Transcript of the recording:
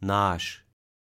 náš.